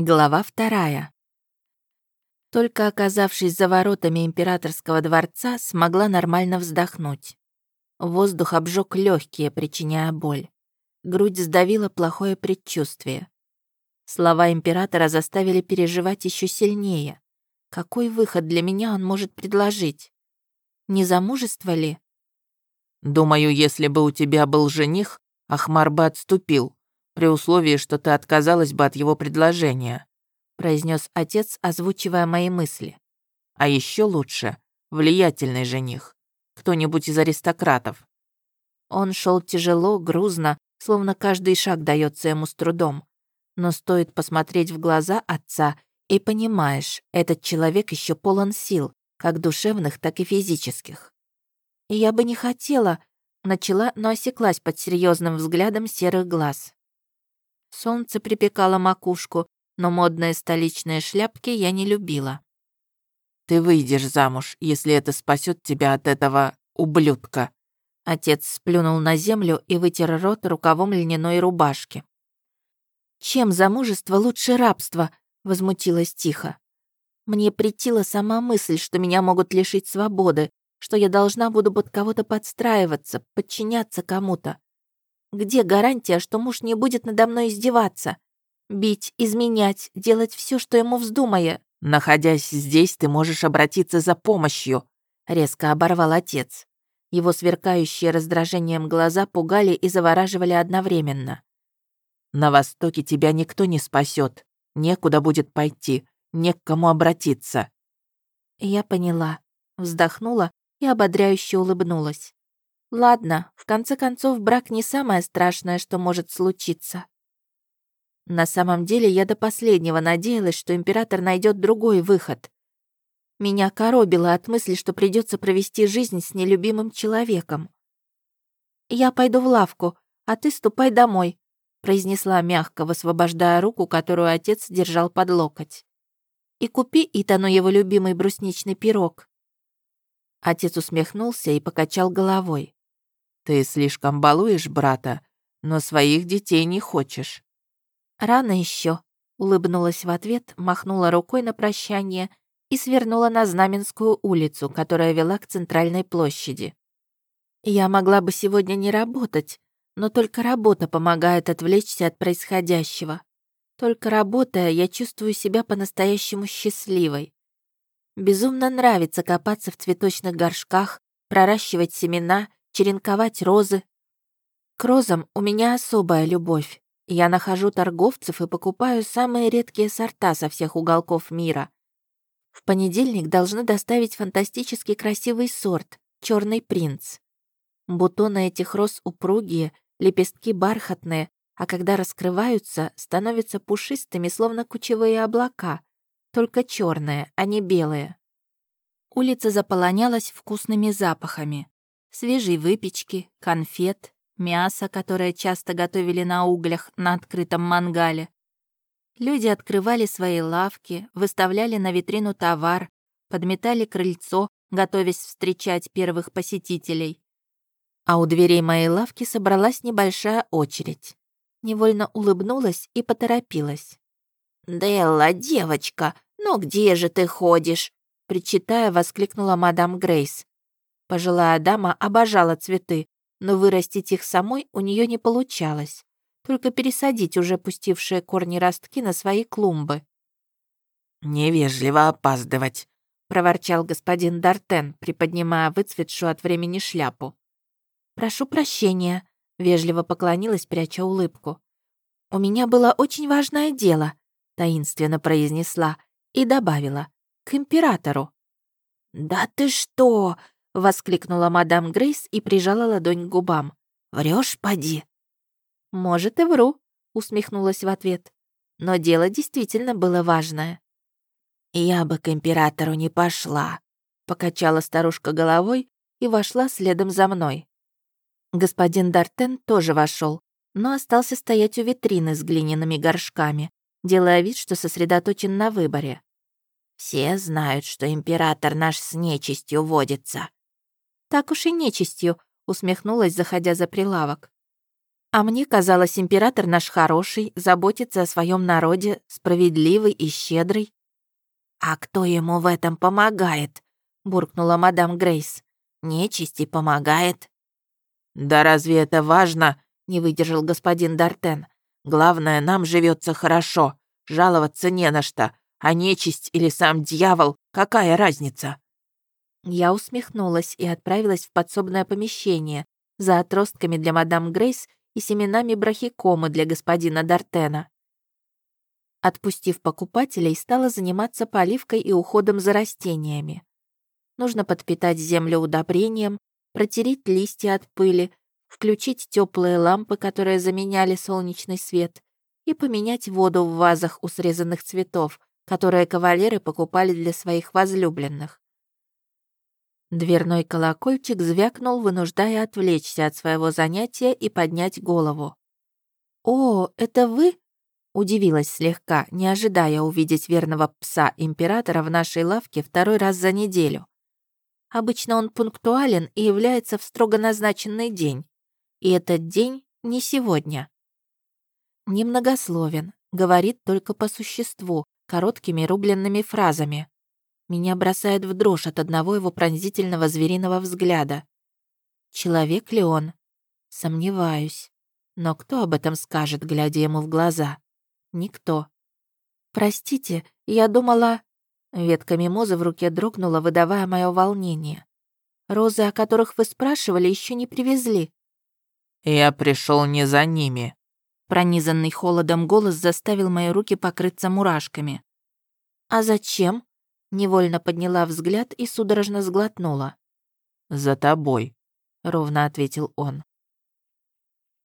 Глава вторая. Только оказавшись за воротами императорского дворца, смогла нормально вздохнуть. Воздух обжег легкие, причиняя боль. Грудь сдавила плохое предчувствие. Слова императора заставили переживать еще сильнее. Какой выход для меня он может предложить? Не замужество ли? Думаю, если бы у тебя был жених, Ахмар бы отступил, при условии, что ты отказалась бы от его предложения», произнес отец, озвучивая мои мысли. «А еще лучше — влиятельный жених, кто-нибудь из аристократов». Он шел тяжело, грузно, словно каждый шаг дается ему с трудом. Но стоит посмотреть в глаза отца, и понимаешь, этот человек еще полон сил, как душевных, так и физических. Я бы не хотела, начала, но осеклась под серьезным взглядом серых глаз. Солнце припекало макушку, но модные столичные шляпки я не любила. «Ты выйдешь замуж, если это спасет тебя от этого ублюдка». Отец сплюнул на землю и вытер рот рукавом льняной рубашки. «Чем замужество лучше рабства?» — возмутилась тихо. Мне притила сама мысль, что меня могут лишить свободы, что я должна буду под кого-то подстраиваться, подчиняться кому-то. Где гарантия, что муж не будет надо мной издеваться? Бить, изменять, делать все, что ему вздумая. «Находясь здесь, ты можешь обратиться за помощью», — резко оборвал отец. Его сверкающие раздражением глаза пугали и завораживали одновременно. «На Востоке тебя никто не спасет, некуда будет пойти, не к кому обратиться». Я поняла, вздохнула и ободряюще улыбнулась. Ладно, в конце концов, брак не самое страшное, что может случиться. На самом деле, я до последнего надеялась, что император найдет другой выход. Меня коробило от мысли, что придется провести жизнь с нелюбимым человеком. «Я пойду в лавку, а ты ступай домой», произнесла мягко, высвобождая руку, которую отец держал под локоть. «И купи Итану его любимый брусничный пирог». Отец усмехнулся и покачал головой. Ты слишком балуешь брата, но своих детей не хочешь». «Рано еще, улыбнулась в ответ, махнула рукой на прощание и свернула на Знаменскую улицу, которая вела к центральной площади. Я могла бы сегодня не работать, но только работа помогает отвлечься от происходящего. Только работая, я чувствую себя по-настоящему счастливой. Безумно нравится копаться в цветочных горшках, проращивать семена черенковать розы. К розам у меня особая любовь. Я нахожу торговцев и покупаю самые редкие сорта со всех уголков мира. В понедельник должны доставить фантастически красивый сорт черный принц. Бутоны этих роз упругие, лепестки бархатные, а когда раскрываются, становятся пушистыми, словно кучевые облака, только черные, а не белые. Улица заполонялась вкусными запахами свежей выпечки, конфет, мяса, которое часто готовили на углях на открытом мангале. Люди открывали свои лавки, выставляли на витрину товар, подметали крыльцо, готовясь встречать первых посетителей. А у дверей моей лавки собралась небольшая очередь. Невольно улыбнулась и поторопилась. «Делла, девочка, ну где же ты ходишь?» Причитая, воскликнула мадам Грейс. Пожилая дама обожала цветы, но вырастить их самой у нее не получалось. Только пересадить уже пустившие корни ростки на свои клумбы. «Невежливо опаздывать», — проворчал господин Дартен, приподнимая выцветшую от времени шляпу. «Прошу прощения», — вежливо поклонилась, пряча улыбку. «У меня было очень важное дело», — таинственно произнесла и добавила. «К императору». «Да ты что!» — воскликнула мадам Грейс и прижала ладонь к губам. Врешь, поди?» «Может, и вру», — усмехнулась в ответ. Но дело действительно было важное. «Я бы к императору не пошла», — покачала старушка головой и вошла следом за мной. Господин Дартен тоже вошел, но остался стоять у витрины с глиняными горшками, делая вид, что сосредоточен на выборе. «Все знают, что император наш с нечистью водится», «Так уж и нечистью», — усмехнулась, заходя за прилавок. А мне казалось, император наш хороший, заботится о своем народе, справедливый и щедрый. «А кто ему в этом помогает?» — буркнула мадам Грейс. «Нечисти помогает». «Да разве это важно?» — не выдержал господин Дартен. «Главное, нам живется хорошо. Жаловаться не на что. А нечисть или сам дьявол, какая разница?» Я усмехнулась и отправилась в подсобное помещение за отростками для мадам Грейс и семенами брахикомы для господина Дартена. Отпустив покупателей, стала заниматься поливкой и уходом за растениями. Нужно подпитать землю удобрением, протереть листья от пыли, включить теплые лампы, которые заменяли солнечный свет, и поменять воду в вазах у срезанных цветов, которые кавалеры покупали для своих возлюбленных. Дверной колокольчик звякнул, вынуждая отвлечься от своего занятия и поднять голову. «О, это вы?» Удивилась слегка, не ожидая увидеть верного пса императора в нашей лавке второй раз за неделю. Обычно он пунктуален и является в строго назначенный день. И этот день не сегодня. Немногословен, говорит только по существу, короткими рубленными фразами. Меня бросает в дрожь от одного его пронзительного звериного взгляда. Человек ли он? Сомневаюсь. Но кто об этом скажет, глядя ему в глаза? Никто. «Простите, я думала...» Ветка мимозы в руке дрогнула, выдавая мое волнение. «Розы, о которых вы спрашивали, еще не привезли». «Я пришел не за ними». Пронизанный холодом голос заставил мои руки покрыться мурашками. «А зачем?» Невольно подняла взгляд и судорожно сглотнула. «За тобой», — ровно ответил он.